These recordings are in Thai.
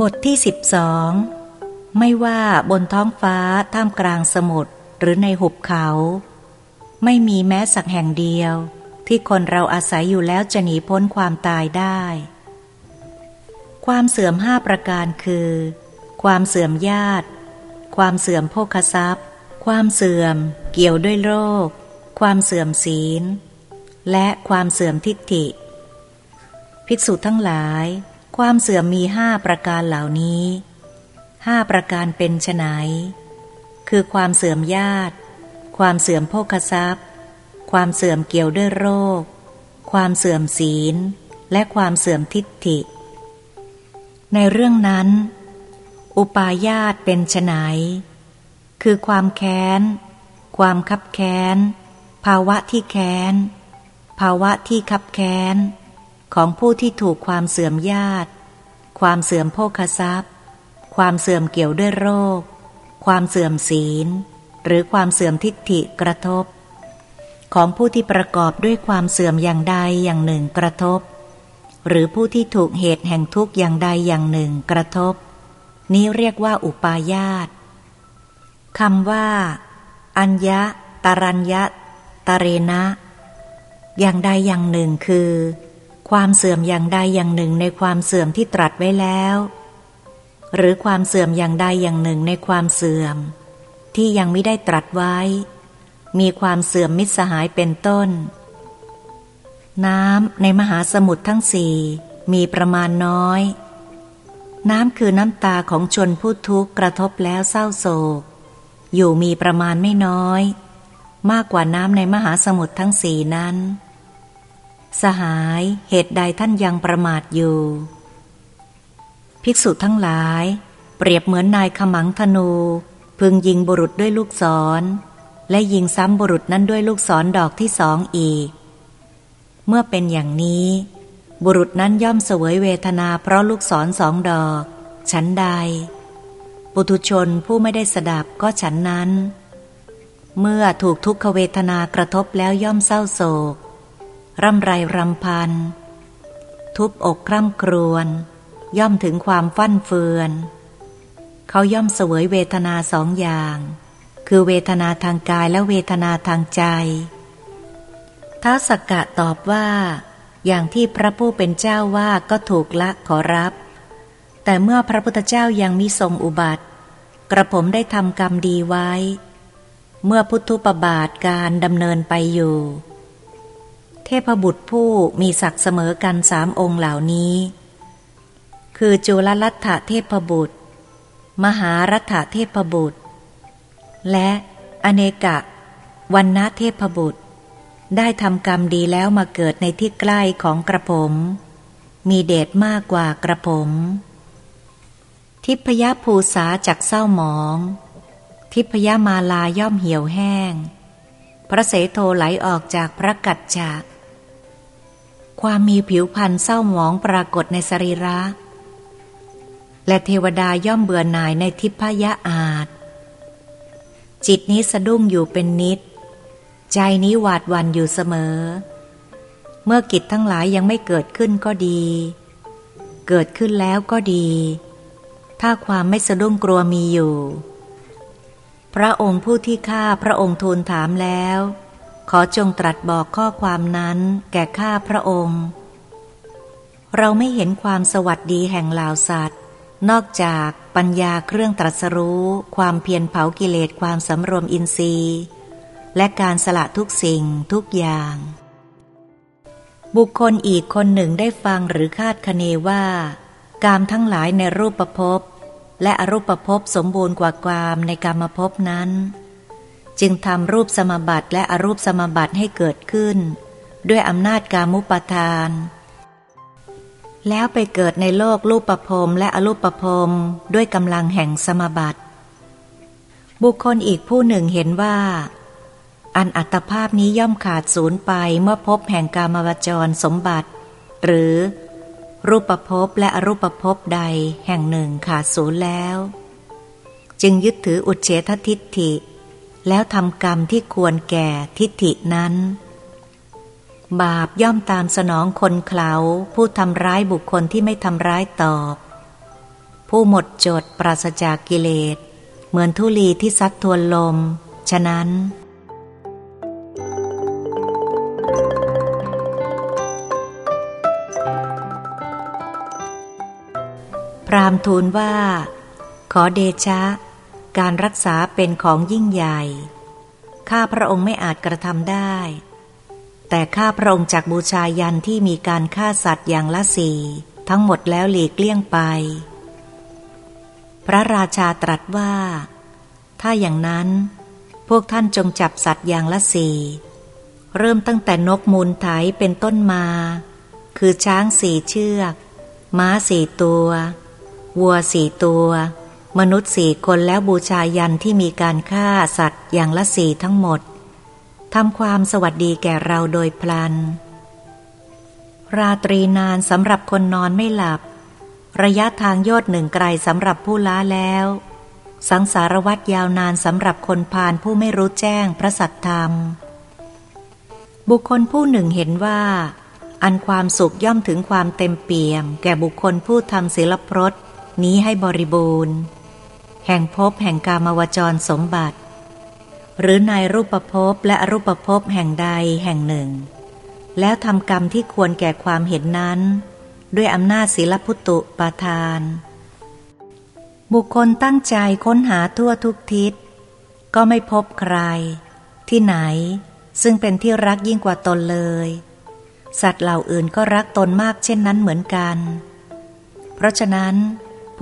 บทที่สิบสองไม่ว่าบนท้องฟ้าท่ามกลางสมุทรหรือในหุบเขา ไม่มีแม้สักแห่งเดียว ที่คนเราอาศัยอยู่แล้วจะหนีพ้นความตายได้ ความเสื่อมห้าประการคือ ความเสื่อมญาติ ความเสื่อมโภคทรัพย์ ความเสื่อม เกี่ยวด้วยโรค ความเสื่อมศีล และความเสื่อมทิฏฐิ ภิกษุทั้งหลาย ความเสื่อมมีห้าประการเหล่านี้ห้าประการเป็นไฉนคือความเสื่อมญาติ ความเสื่อมโภคทรัพย์ ความเสื่อมเกี่ยวด้วยโรค ความเสื่อมศีล และความเสื่อมทิฏฐิ ในเรื่องนั้น อุปาญาตเป็นไฉนคือความแค้น ความคับแค้น ภาวะที่แค้น ภาวะที่คับแค้น ของผู้ที่ถูกความเสื่อมญาติ ความเสื่อมโภคทรัพย์ ความเสื่อมเกี่ยวด้วยโรค ความเสื่อมศีล หรือความเสื่อมทิฏฐิกระทบ ของผู้ที่ประกอบด้วยความเสื่อมอย่างใดอย่างหนึ่งกระทบ หรือผู้ที่ถูกเหตุแห่งทุกข์อย่างใดอย่างหนึ่งกระทบ นี้เรียกว่าอุปาญาตคำว่า อัญญะตารัญญะตะเรนะ อย่างใดอย่างหนึ่งคือ ความเสื่อมอย่างใดอย่างหนึ่งในความเสื่อมที่ตรัสไว้แล้ว หรือความเสื่อมอย่างใดอย่างหนึ่งในความเสื่อม ที่ยังไม่ได้ตรัสไว้ มีความเสื่อมมิตรสหายเป็นต้น น้ำในมหาสมุทรทั้งสี่มีประมาณน้อย น้ำคือน้ำตาของชนผู้ทุกข์กระทบแล้วเศร้าโศก อยู่มีประมาณไม่น้อย มากกว่าน้ำในมหาสมุทรทั้งสี่นั้น สหายเหตุใดท่านยังประมาทอยู่ ภิกษุทั้งหลาย เปรียบเหมือนนายขมังธนู พึงยิงบุรุษด้วยลูกศร และยิงซ้ำบุรุษนั้นด้วยลูกศรดอกที่สองอีก เมื่อเป็นอย่างนี้ บุรุษนั้นย่อมเสวยเวทนาเพราะลูกศรสองดอก ฉันใด ปุถุชนผู้ไม่ได้สดับก็ฉันนั้น เมื่อถูกทุกขเวทนากระทบแล้วย่อมเศร้าโศก ร่ำไรรำพัน ทุบอกคร่ำครวญ ย่อมถึงความฟั่นเฟือน เขาย่อมเสวยเวทนาสองอย่าง คือเวทนาทางกายและเวทนาทางใจ ท้าสกกะตอบว่า อย่างที่พระผู้เป็นเจ้าว่าก็ถูกละขอรับ แต่เมื่อพระพุทธเจ้ายังมิทรงอุบัติ กระผมได้ทำกรรมดีไว้ เมื่อพุทธุปบาทการดำเนินไปอยู่ ทพบุตรผู้มีศักดิ์เสมอกันสามองค์เหล่านี้ คือจุลลัตถเทพบุตร มหารัฐเทพบุตร และอเนกะวันนะเทพบุตร ได้ทำกรรมดีแล้วมาเกิดในที่ใกล้ของกระผม มีเดชมากกว่ากระผม ทิพยภูษาจากเศร้าหมอง ทิพยมาลาย่อมเหี่ยวแห้ง พระเสโทไหลออกจากพระกัจจา ความมีผิวพรรณเศร้าหมองปรากฏในสรีระ และเทวดาย่อมเบื่อหน่ายในทิพยะอาจ จิตนี้สะดุ้งอยู่เป็นนิด ใจนี้หวาดวันอยู่เสมอ เมื่อกิจทั้งหลายยังไม่เกิดขึ้นก็ดี เกิดขึ้นแล้วก็ดี ถ้าความไม่สะดุ้งกลัวมีอยู่ พระองค์ผู้ที่ข้าพระองค์ทูลถามแล้ว ขอจงตรัสบอกข้อความนั้นแก่ข้าพระองค์ เราไม่เห็นความสวัสดีแห่งลาวสัตว์ นอกจากปัญญาเครื่องตรัสรู้ ความเพียรเผากิเลสความสำรวมอินทรีย์ และการสละทุกสิ่งทุกอย่าง บุคคลอีกคนหนึ่งได้ฟังหรือคาดคะเนว่า กามทั้งหลายในรูปประพบและอรูปประพบสมบูรณ์กว่ากามในกรรมภพนั้น จึงทำรูปสมบัติและอรูปสมบัติให้เกิดขึ้น ด้วยอำนาจกามุปทาน แล้วไปเกิดในโลกรูปประพรมและอรูปประพรมด้วยกำลังแห่งสมบัติ บุคคลอีกผู้หนึ่งเห็นว่า อันอัตภาพนี้ย่อมขาดศูนย์ไปเมื่อพบแห่งกามวจรสมบัติ หรือรูปภพและอรูปภพใดแห่งหนึ่งขาดศูนย์แล้ว จึงยึดถืออุเฉททิฏฐิ แล้วทำกรรมที่ควรแก่ทิฏฐินั้น บาปย่อมตามสนองคนเขาผู้ทำร้ายบุคคลที่ไม่ทำร้ายตอบ ผู้หมดจดปราศจากกิเลส เหมือนทุลีที่ซัดทวนลม ฉะนั้นพรามทูลว่า ขอเดชะ การรักษาเป็นของยิ่งใหญ่ ข้าพระองค์ไม่อาจกระทำได้ แต่ข้าพระองค์จากบูชายันที่มีการฆ่าสัตว์อย่างละสี่ทั้งหมดแล้วหลีกเลี่ยงไป พระราชาตรัสว่า ถ้าอย่างนั้น พวกท่านจงจับสัตว์อย่างละสี่เริ่มตั้งแต่นกมูลไถเป็นต้นมา คือช้างสี่เชือก ม้าสี่ตัว วัวสี่ตัว มนุษย์สี่คนแล้วบูชายันที่มีการฆ่าสัตว์อย่างละสี่ทั้งหมดทำความสวัสดีแก่เราโดยพลัน ราตรีนานสำหรับคนนอนไม่หลับ ระยะทางโยดหนึ่งไกลสำหรับผู้ล้าแล้ว สังสารวัตรยาวนานสำหรับคนพานผู้ไม่รู้แจ้งพระสัตธรรม บุคคลผู้หนึ่งเห็นว่า อันความสุขย่อมถึงความเต็มเปี่ยม แก่บุคคลผู้ทำศิลปรสนี้ให้บริบูรณ์ แห่งภพแห่งกามวจรสมบัติ หรือในรูปภพและรูปภพแห่งใดแห่งหนึ่ง แล้วทำกรรมที่ควรแก่ความเห็นนั้น ด้วยอำนาจศีลพุตุปาทาน บุคคลตั้งใจค้นหาทั่วทุกทิศ ก็ไม่พบใคร ที่ไหน ซึ่งเป็นที่รักยิ่งกว่าตนเลย สัตว์เหล่าอื่นก็รักตนมากเช่นนั้นเหมือนกัน เพราะฉะนั้น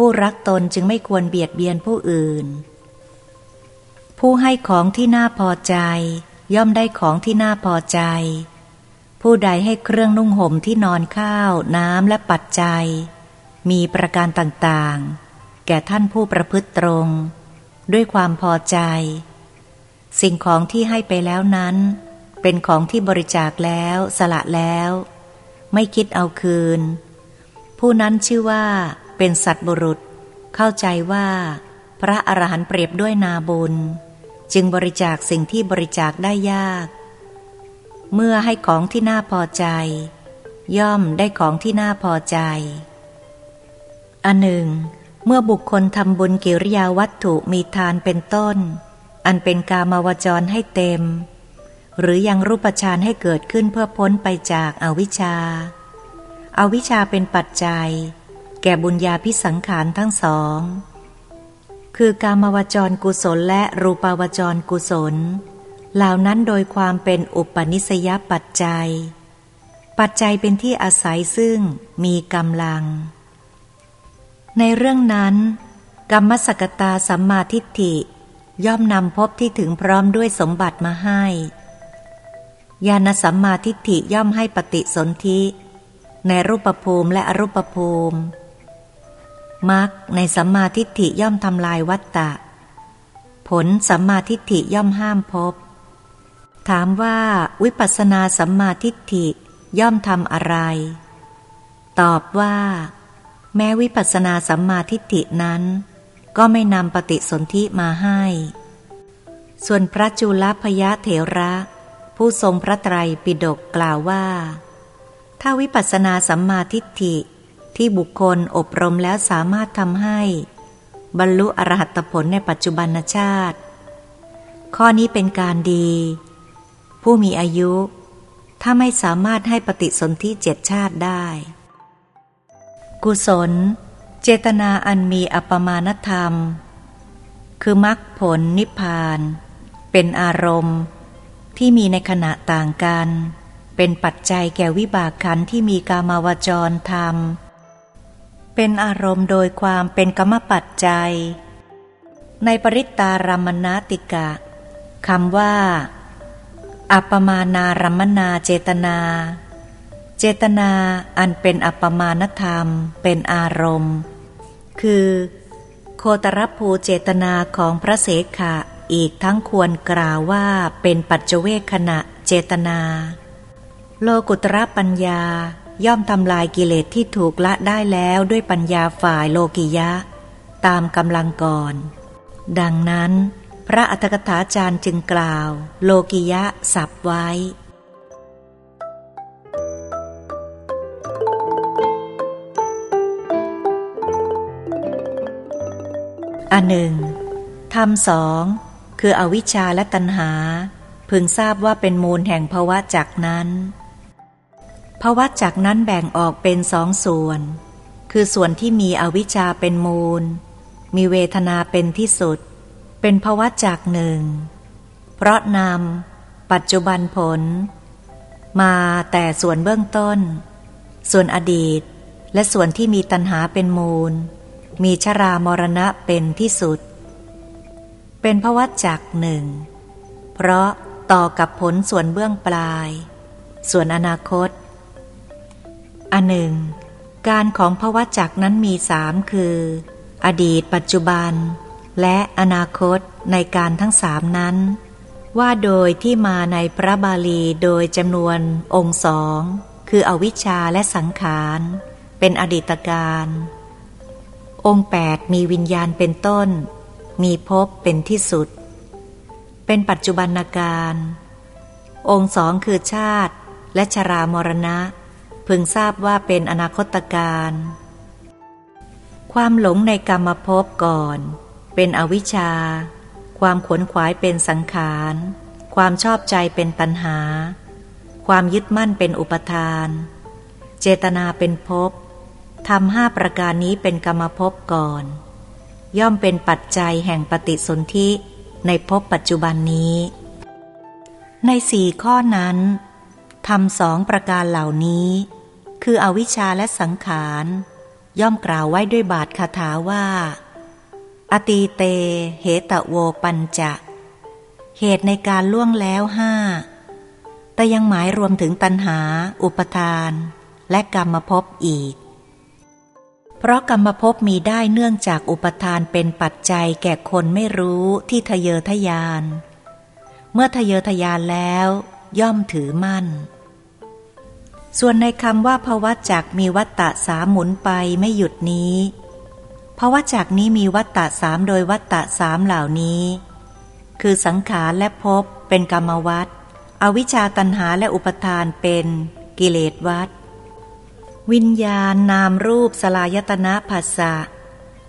ผู้รักตนจึงไม่ควรเบียดเบียนผู้อื่น ผู้ให้ของที่น่าพอใจ ย่อมได้ของที่น่าพอใจ ผู้ใดให้เครื่องนุ่งห่มที่นอนข้าวน้ำและปัจจัย มีประการต่างๆ แก่ท่านผู้ประพฤติตรง ด้วยความพอใจ สิ่งของที่ให้ไปแล้วนั้น เป็นของที่บริจาคแล้วสละแล้ว ไม่คิดเอาคืน ผู้นั้นชื่อว่า เป็นสัตบุรุษ เข้าใจว่า พระอรหันต์เปรียบด้วยนาบุญ จึงบริจาคสิ่งที่บริจาคได้ยาก เมื่อให้ของที่น่าพอใจ ย่อมได้ของที่น่าพอใจ อันหนึ่ง เมื่อบุคคลทำบุญกิริยาวัตถุมีทานเป็นต้น อันเป็นกามาวจรให้เต็ม หรือยังรูปฌานให้เกิดขึ้นเพื่อพ้นไปจากอาวิชชาอาวิชชาเป็นปัจจัย แก่บุญญาพิสังขารทั้งสอง คือกามวจรกุศลและรูปาวจรกุศล เหล่านั้นโดยความเป็นอุปนิสยปัจจัย ปัจจัยเป็นที่อาศัยซึ่งมีกำลัง ในเรื่องนั้น กรรมสกตาสัมมาทิฏฐิย่อมนำพบที่ถึงพร้อมด้วยสมบัติมาให้ ญาณสัมมาทิฏฐิย่อมให้ปฏิสนธิ ในรูปภูมิและอรูปภูมิ มรรคในสัมมาทิฏฐิย่อมทำลายวัตตะ ผลสัมมาทิฏฐิย่อมห้ามพบ ถามว่าวิปัสสนาสัมมาทิฏฐิย่อมทำอะไร ตอบว่า แม้วิปัสสนาสัมมาทิฏฐินั้น ก็ไม่นำปฏิสนธิมาให้ ส่วนพระจุลพยะเถระ ผู้ทรงพระไตรปิฎกกล่าวว่า ถ้าวิปัสสนาสัมมาทิฏฐิ ที่บุคคลอบรมแล้วสามารถทำให้ บรรลุอรหัตผลในปัจจุบันชาติ ข้อนี้เป็นการดี ผู้มีอายุ ถ้าไม่สามารถให้ปฏิสนธิเจ็ดชาติได้ กุศล เจตนาอันมีอปมาณธรรม คือมรรคผลนิพพาน เป็นอารมณ์ที่มีในขณะต่างกัน เป็นปัจจัยแก่วิบากขันที่มีกามาวจรธรรม เป็นอารมณ์โดยความเป็นกรรมปัจจัย ในปริตตารมณติกะคำว่า อัปมานารมนาเจตนา เจตนาอันเป็นอัปมานธรรม เป็นอารมณ์ คือ โคตรภูเจตนาของพระเสขะอีกทั้งควรกล่าวว่าเป็นปัจเจเวคขณะเจตนา โลกุตระปัญญา ย่อมทำลายกิเลสที่ถูกละได้แล้วด้วยปัญญาฝ่ายโลกิยะ ตามกำลังก่อน ดังนั้น พระอัตถกถาจารย์จึงกล่าว โลกิยะสับไว้ อันหนึ่งธรรมสองคืออวิชชาและตัณหา พึงทราบว่าเป็นมูลแห่งภาวะจักนั้น ภาวะจักนั้นแบ่งออกเป็นสองส่วน คือส่วนที่มีอวิชชาเป็นมูล มีเวทนาเป็นที่สุด เป็นภาวะจักหนึ่ง เพราะนำปัจจุบันผล มาแต่ส่วนเบื้องต้น ส่วนอดีต และส่วนที่มีตัณหาเป็นมูล มีชรามรณะเป็นที่สุด เป็นภาวะจักหนึ่ง เพราะต่อกับผลส่วนเบื้องปลาย ส่วนอนาคต อันหนึ่ง การของภวจักนั้นมีสามคือ อดีตปัจจุบัน และอนาคตในการทั้งสามนั้น ว่าโดยที่มาในพระบาลีโดยจำนวนองค์สองคืออวิชชาและสังขาร เป็นอดีตการ องค์แปดมีวิญญาณเป็นต้น มีภพเป็นที่สุด เป็นปัจจุบันการ องค์สองคือชาติและชรามรณะ พึงทราบว่าเป็นอนาคตการ ความหลงในกรรมภพก่อน เป็นอวิชชา ความขวนขวายเป็นสังขาร ความชอบใจเป็นตัณหา ความยึดมั่นเป็นอุปทาน เจตนาเป็นภพทำห้าประการนี้เป็นกรรมภพก่อน ย่อมเป็นปัจจัยแห่งปฏิสนธิในภพปัจจุบันนี้ ในสี่ข้อนั้นทำสองประการเหล่านี้ คืออวิชชาและสังขาร ย่อมกล่าวไว้ด้วยบาทคาถาว่า อตีเต เหตโวปัญจะ เหตุในการล่วงแล้วห้า แต่ยังหมายรวมถึงตัณหา อุปทาน และกรรมภพอีก เพราะกรรมภพมีได้เนื่องจากอุปทานเป็นปัจจัยแก่คนไม่รู้ที่ทะเยอทะยาน เมื่อทะเยอทะยานแล้ว ย่อมถือมั่น ส่วนในคำว่าภวจักมีวัตตะสามหมุนไปไม่หยุดนี้ภวจักนี้มีวัตตะสามโดยวัตตะสามเหล่านี้ คือสังขารและภพเป็นกรรมวัตอวิชชาตันหาและอุปทานเป็นกิเลสวัตวิญญาณนามรูปสลายตนะภาษะ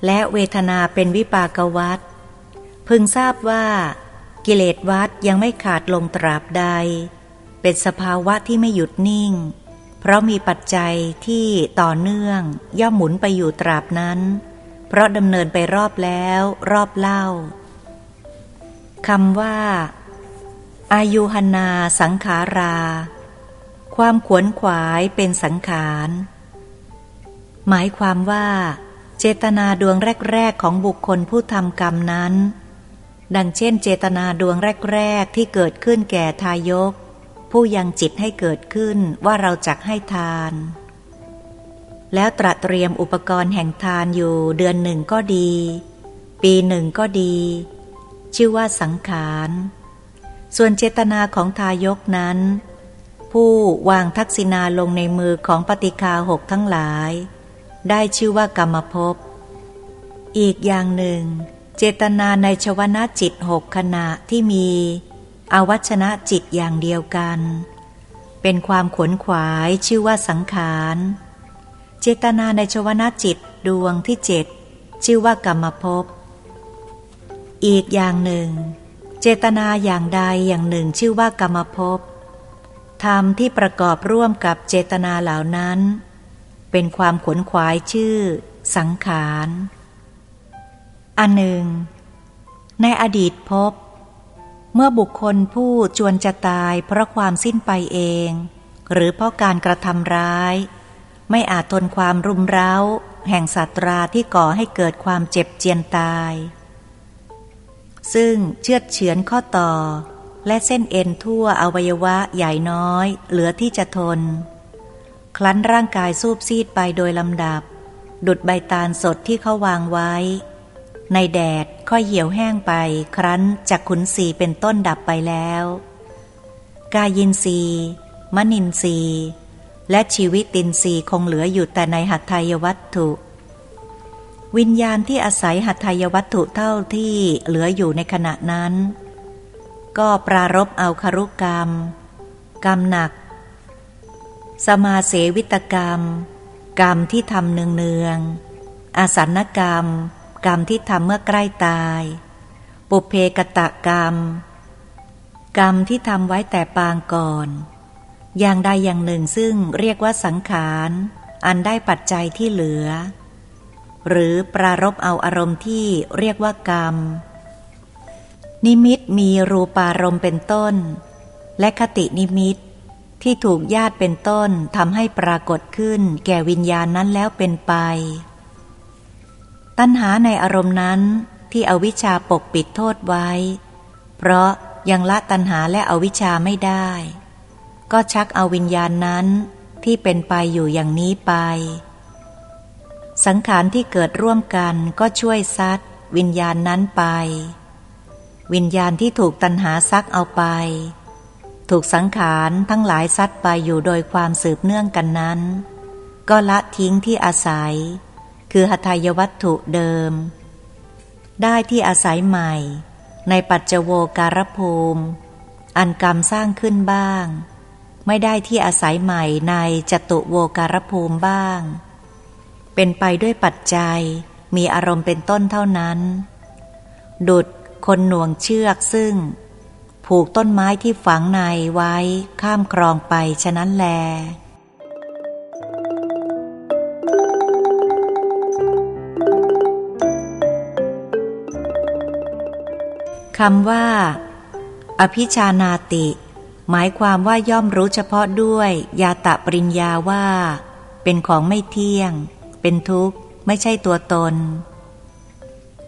และเวทนาเป็นวิปากวัตพึงทราบว่า กิเลสวัตยังไม่ขาดลงตราบใด เป็นสภาวะที่ไม่หยุดนิ่ง เพราะมีปัจจัยที่ต่อเนื่องย่อมหมุนไปอยู่ตราบนั้น เพราะดำเนินไปรอบแล้วรอบเล่าคำว่า อายุหนาสังขารา ความขวนขวายเป็นสังขาร หมายความว่า เจตนาดวงแรก ๆ ของบุคคลผู้ทำกรรมนั้น ดังเช่น เจตนาดวงแรก ๆ ที่เกิดขึ้นแก่ทายก ผู้ยังจิตให้เกิดขึ้นว่าเราจักให้ทาน แล้วตระเตรียมอุปกรณ์แห่งทานอยู่เดือนหนึ่งก็ดี ปีหนึ่งก็ดี ชื่อว่าสังขาร ส่วนเจตนาของทายกนั้น ผู้วางทักษิณาลงในมือของปฏิคาหกทั้งหลาย ได้ชื่อว่ากรรมภพอีกอย่างหนึ่ง เจตนาในชวนาจิตหกขณะที่มี อวัชนะจิตอย่างเดียวกัน เป็นความขวนขวายชื่อว่าสังขาร เจตนาในชวนาจิตดวงที่เจ็ดชื่อว่ากรรมภพ อีกอย่างหนึ่ง เจตนาอย่างใดอย่างหนึ่งชื่อว่ากรรมภพ ธรรมที่ประกอบร่วมกับเจตนาเหล่านั้น เป็นความขวนขวายชื่อ สังขาร อันหนึ่ง ในอดีตพบเมื่อบุคคลผู้จวนจะตายเพราะความสิ้นไปเอง หรือเพราะการกระทำร้าย ไม่อาจทนความรุมเร้า แห่งสัตราที่ก่อให้เกิดความเจ็บเจียนตาย ซึ่งเชือดเฉือนข้อต่อ และเส้นเอ็นทั่วอวัยวะใหญ่น้อย เหลือที่จะทน คลั้นร่างกายสูบซีดไปโดยลำดับ ดุดใบตาลสดที่เขาวางไว้ ในแดดค่อยเหี่ยวแห้งไปครั้นจากขุนสีเป็นต้นดับไปแล้ว กายินสีมนินสีและชีวิตตินสีคงเหลืออยู่แต่ในหัตถยวัตถุ วิญญาณที่อาศัยหัตถยวัตถุเท่าที่เหลืออยู่ในขณะนั้น ก็ปรารบเอาคารุกรรม กรรมหนัก สมาเสวิตกรรม กรรมที่ทำเนืองเนืองอาสันกรรม กรรมที่ทำเมื่อใกล้ตาย ปุเพกตะกรรม กรรมที่ทำไว้แต่ปางก่อน อย่างใดอย่างหนึ่งซึ่งเรียกว่าสังขาร อันได้ปัจจัยที่เหลือ หรือปรารบเอาอารมณ์ที่เรียกว่ากรรม นิมิตมีรูปารมณ์เป็นต้น และคตินิมิตที่ถูกญาติเป็นต้นทำให้ปรากฏขึ้นแก่วิญญาณนั้นแล้วเป็นไป ตัณหาในอารมณ์นั้นที่อวิชชาปกปิดโทษไว้ เพราะยังละตัณหาและอวิชชาไม่ได้ ก็ชักเอาวิญญาณนั้นที่เป็นไปอยู่อย่างนี้ไป สังขารที่เกิดร่วมกันก็ช่วยซัดวิญญาณนั้นไป วิญญาณที่ถูกตัณหาซักเอาไป ถูกสังขารทั้งหลายซัดไปอยู่โดยความสืบเนื่องกันนั้น ก็ละทิ้งที่อาศัย คือหทายวัตถุเดิม ได้ที่อาศัยใหม่ ในปัจจโวการภูมิ อันกรรมสร้างขึ้นบ้าง ไม่ได้ที่อาศัยใหม่ในจตุโวการภูมิบ้าง เป็นไปด้วยปัจจัยมีอารมณ์เป็นต้นเท่านั้น ดุดคนหน่วงเชือกซึ่ง ผูกต้นไม้ที่ฝังในไว้ข้ามครองไปฉะนั้นแล คำว่า อภิชานาติ หมายความว่าย่อมรู้เฉพาะด้วย ยาตะปริญญาว่า เป็นของไม่เที่ยง เป็นทุกข์ ไม่ใช่ตัวตน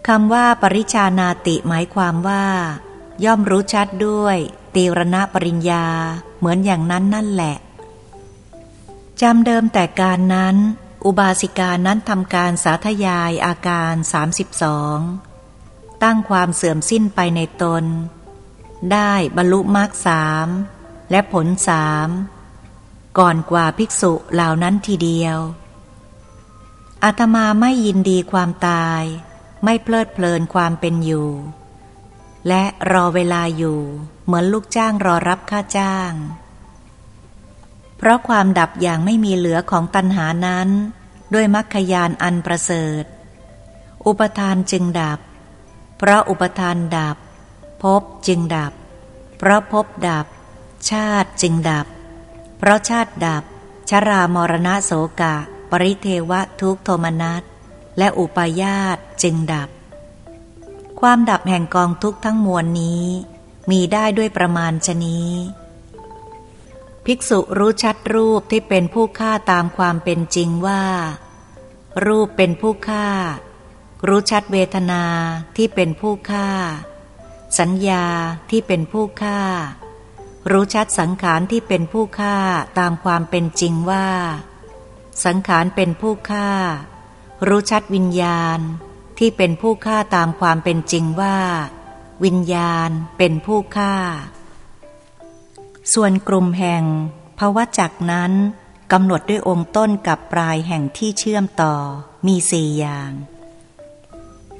คำว่าปริชานาติหมายความว่า ย่อมรู้ชัดด้วยตีรณปริญญา เหมือนอย่างนั้นนั่นแหละจำเดิมแต่การนั้น อุบาสิกานั้นทำการสาธยายอาการ 32 ตั้งความเสื่อมสิ้นไปในตน ได้บรรลุมรรคสามและผลสามก่อนกว่าภิกษุเหล่านั้นทีเดียว อาตมาไม่ยินดีความตาย ไม่เพลิดเพลินความเป็นอยู่ และรอเวลาอยู่เหมือนลูกจ้างรอรับค่าจ้าง เพราะความดับอย่างไม่มีเหลือของตัณหานั้น ด้วยมรรคยานอันประเสริฐ อุปทานจึงดับ เพราะอุปทานดับพบจึงดับ เพราะพบดับ ชาติจึงดับ เพราะชาติดับ ชรามรณะโสกะ ปริเทวะทุกโทมนัสและอุปยาตจึงดับ ความดับแห่งกองทุกทั้งมวลนี้ มีได้ด้วยประมาณชนี้ภิกษุรู้ชัดรูปที่เป็นผู้ฆ่าตามความเป็นจริงว่า รูปเป็นผู้ฆ่า รู้ชัดเวทนาที่เป็นผู้ฆ่า สัญญาที่เป็นผู้ฆ่า รู้ชัดสังขารที่เป็นผู้ฆ่าตามความเป็นจริงว่า สังขารเป็นผู้ฆ่า รู้ชัดวิญญาณที่เป็นผู้ฆ่าตามความเป็นจริงว่า วิญญาณเป็นผู้ฆ่า ส่วนกลุ่มแห่งภาวะจักนั้นกำหนดด้วยองค์ต้นกับปลายแห่งที่เชื่อมต่อมีสี่อย่าง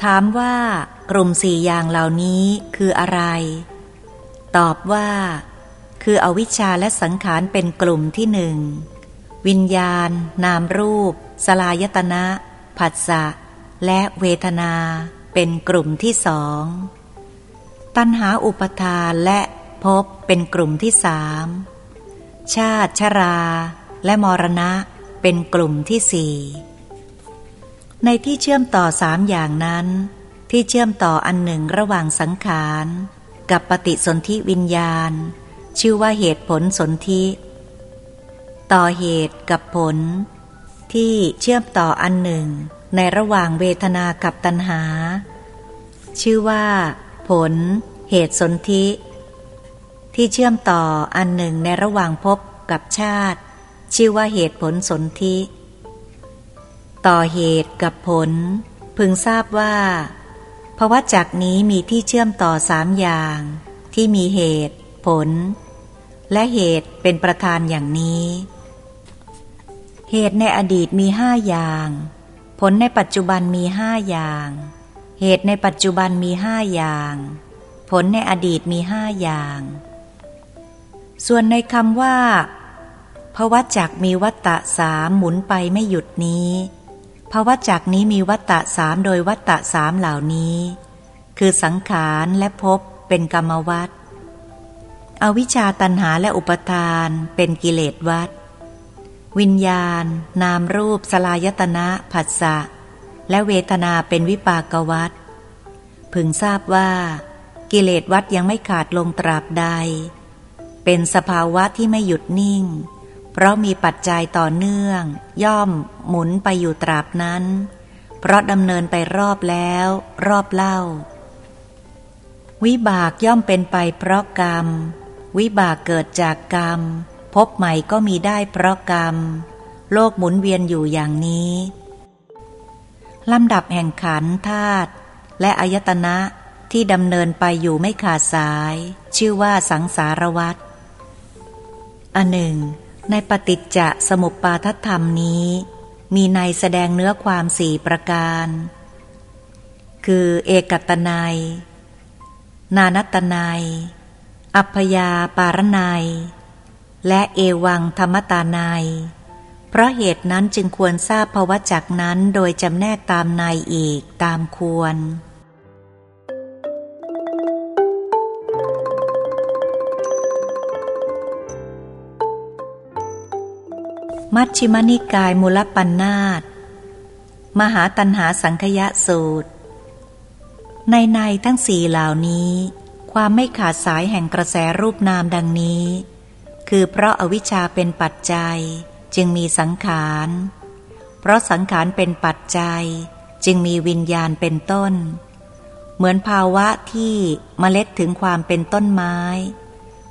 ถามว่ากลุ่มสี่อย่างเหล่านี้คืออะไร ตอบว่า คืออวิชชาและสังขารเป็นกลุ่มที่หนึ่ง วิญญาณ นามรูป สลายตนะ ผัสสะ และเวทนาเป็นกลุ่มที่สอง ตัณหาอุปทานและภพเป็นกลุ่มที่สามชาติชรา และมรณะเป็นกลุ่มที่สี่ ในที่เชื่อมต่อสามอย่างนั้น ที่เชื่อมต่ออันหนึ่งระหว่างสังขาร กับปฏิสนธิวิญญาณ ชื่อว่าเหตุผลสนธิ ต่อเหตุกับผล ที่เชื่อมต่ออันหนึ่ง ในระหว่างเวทนากับตัณหา ชื่อว่า ผล เหตุสนธิ ที่เชื่อมต่ออันหนึ่งในระหว่างพบกับชาติ ชื่อว่าเหตุผลสนธิ ต่อเหตุกับผล พึงทราบว่าภาวะจักนี้มีที่เชื่อมต่อสามอย่าง ที่มีเหตุ ผล และเหตุเป็นประธานอย่างนี้ เหตุในอดีตมีห้าอย่าง ผลในปัจจุบันมีห้าอย่าง เหตุในปัจจุบันมีห้าอย่าง ผลในอดีตมีห้าอย่าง ส่วนในคำว่าพวัจักมีวัตตะสามหมุนไปไม่หยุดนี้ ภาวะจักนี้มีวัตตะสามโดยวัตตะสามเหล่านี้ คือสังขารและภพเป็นกรรมวัตอวิชชาตันหาและอุปทานเป็นกิเลสวัตวิญญาณ นามรูปสลายตนะผัสสะ และเวทนาเป็นวิปากวัตพึงทราบว่า กิเลสวัดยังไม่ขาดลงตราบใด เป็นสภาวะที่ไม่หยุดนิ่ง เพราะมีปัจจัยต่อเนื่อง ย่อมหมุนไปอยู่ตราบนั้น เพราะดำเนินไปรอบแล้ว รอบเล่า วิบากย่อมเป็นไปเพราะกรรม วิบากเกิดจากกรรม พบใหม่ก็มีได้เพราะกรรม โลกหมุนเวียนอยู่อย่างนี้ลำดับแห่งขันธาตุและอายตนะที่ดำเนินไปอยู่ไม่ขาดสาย ชื่อว่าสังสารวัตรอันหนึ่ง ในปฏิจจสมุปปาทธรรมนี้ มีในแสดงเนื้อความสี่ประการ คือเอกตนายนานัตนายอัพยาปารนายและเอวังธรรมตานายเพราะเหตุนั้นจึงควรทราบภาวะจักนั้นโดยจำแนกตามในอีกตามควร มัชชิมนิกายมูลปัญนาตมหาตันหาสังคยะสูตร ในในทั้งสี่เหล่านี้ ความไม่ขาดสายแห่งกระแสรูปนามดังนี้ คือเพราะอาวิชชาเป็นปัจจัยจึงมีสังขาร เพราะสังขารเป็นปัจจัยจึงมีวิญญาณเป็นต้น เหมือนภาวะที่เมล็ดถึงความเป็นต้นไม้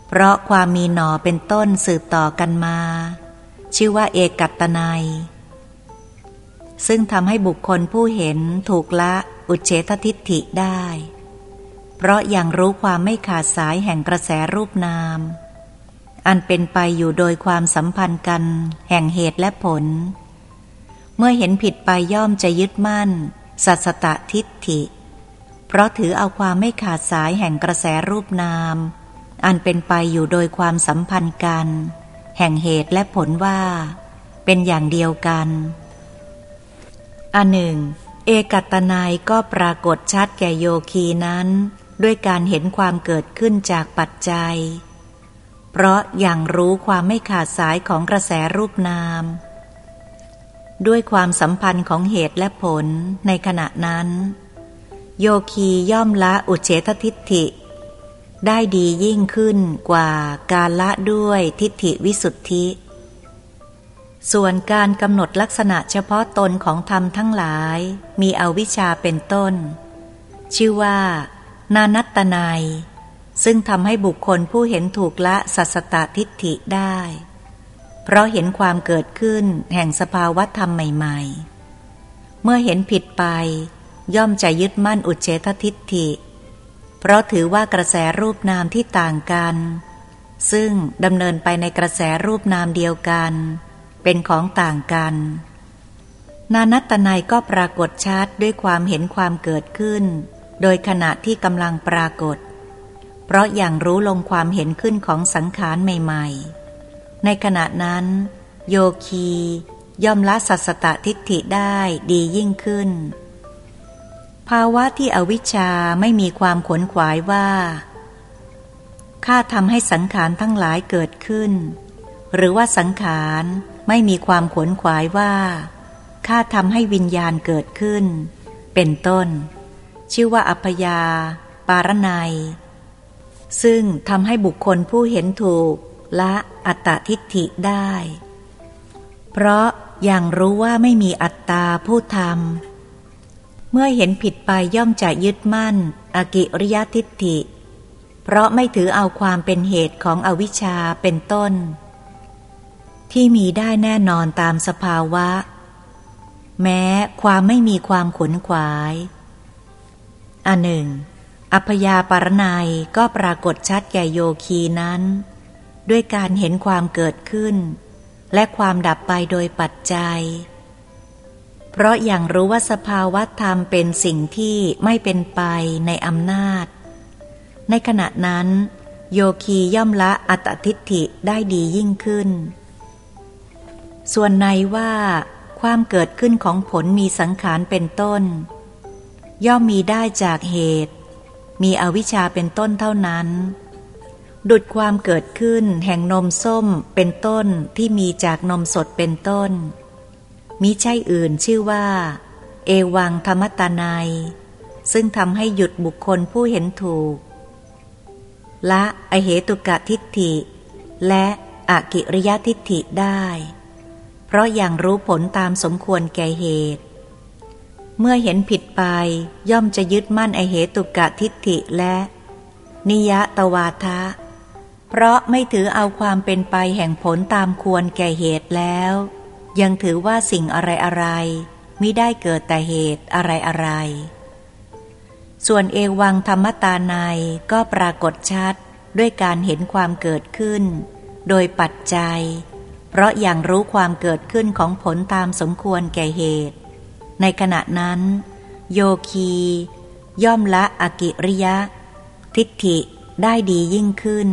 เพราะความมีหน่อเป็นต้นสืบต่อกันมา ชื่อว่าเอกัตนายซึ่งทำให้บุคคลผู้เห็นถูกละอุเฉททิฏฐิได้ เพราะยังรู้ความไม่ขาดสายแห่งกระแสรูปนาม อันเป็นไปอยู่โดยความสัมพันธ์กัน แห่งเหตุและผล เมื่อเห็นผิดไปย่อมจะยึดมั่น สัสตะทิฏฐิ เพราะถือเอาความไม่ขาดสายแห่งกระแสรูปนาม อันเป็นไปอยู่โดยความสัมพันธ์กัน แห่งเหตุและผลว่า เป็นอย่างเดียวกัน อันหนึ่ง เอกัตนายก็ปรากฏชัดแก่โยคีนั้น ด้วยการเห็นความเกิดขึ้นจากปัจจัย เพราะอย่างรู้ความไม่ขาดสายของกระแสรูปนาม ด้วยความสัมพันธ์ของเหตุและผลในขณะนั้น โยคีย่อมละอุเฉททิฏฐิ ได้ดียิ่งขึ้นกว่าการละด้วยทิฏฐิวิสุทธิ ส่วนการกำหนดลักษณะเฉพาะตนของธรรมทั้งหลาย มีอวิชชาเป็นต้น ชื่อว่า นานัตนายซึ่งทำให้บุคคลผู้เห็นถูกละสัสตทิฏฐิได้ เพราะเห็นความเกิดขึ้นแห่งสภาวะธรรมใหม่ ๆ เมื่อเห็นผิดไป ย่อมจะยึดมั่นอุเฉททิฏฐิ เพราะถือว่ากระแสรูปนามที่ต่างกัน ซึ่งดำเนินไปในกระแสรูปนามเดียวกัน เป็นของต่างกัน นานัตนัยก็ปรากฏชัดด้วยความเห็นความเกิดขึ้น โดยขณะที่กำลังปรากฏ เพราะอย่างรู้ลงความเห็นขึ้นของสังขารใหม่ ๆ ในขณะนั้น โยคี ย่อมละสัสตทิฏฐิได้ดียิ่งขึ้น ภาวะที่อวิชชาไม่มีความขนขวายว่า ข้าทำให้สังขารทั้งหลายเกิดขึ้น หรือว่าสังขารไม่มีความขนขวายว่าข้าทำให้วิญญาณเกิดขึ้น เป็นต้น ชื่อว่าอัพยา ปารนัย ซึ่งทำให้บุคคลผู้เห็นถูกละอัตตทิฏฐิได้ เพราะอย่างรู้ว่าไม่มีอัตตาผู้ทำ เมื่อเห็นผิดไปย่อมจะยึดมั่น อกิริยทิฏฐิ เพราะไม่ถือเอาความเป็นเหตุของอวิชชาเป็นต้น ที่มีได้แน่นอนตามสภาวะ แม้ความไม่มีความขนขวายอันหนึ่ง อัพยาปารนัยก็ปรากฏชัดแก่โยคีนั้น ด้วยการเห็นความเกิดขึ้น และความดับไปโดยปัจจัย เพราะอย่างรู้ว่าสภาวะธรรมเป็นสิ่งที่ไม่เป็นไปในอำนาจ ในขณะนั้น โยคีย่อมละอัตทิฏฐิได้ดียิ่งขึ้น ส่วนในว่าความเกิดขึ้นของผลมีสังขารเป็นต้น ย่อมมีได้จากเหตุ มีอวิชชาเป็นต้นเท่านั้น ดุดความเกิดขึ้นแห่งนมส้มเป็นต้นที่มีจากนมสดเป็นต้น มิใช่อื่นชื่อว่า เอวังธรรมตานัยซึ่งทำให้หยุดบุคคลผู้เห็นถูก ละอเหตุกะทิฏฐิ และอกิริยทิฏฐิได้ เพราะอย่างรู้ผลตามสมควรแก่เหตุ เมื่อเห็นผิดไปย่อมจะยึดมั่นอเหตุกะทิฏฐิและ นิยะตวาทะ เพราะไม่ถือเอาความเป็นไปแห่งผลตามควรแก่เหตุแล้ว ยังถือว่าสิ่งอะไรอะไรมิได้เกิดแต่เหตุอะไรอะไร ส่วนเอวังธรรมตาในก็ปรากฏชัดด้วยการเห็นความเกิดขึ้น โดยปัจจัย เพราะอย่างรู้ความเกิดขึ้นของผลตามสมควรแก่เหตุ ในขณะนั้น โยคี ย่อมละอกิริยะ ทิฏฐิได้ดียิ่งขึ้น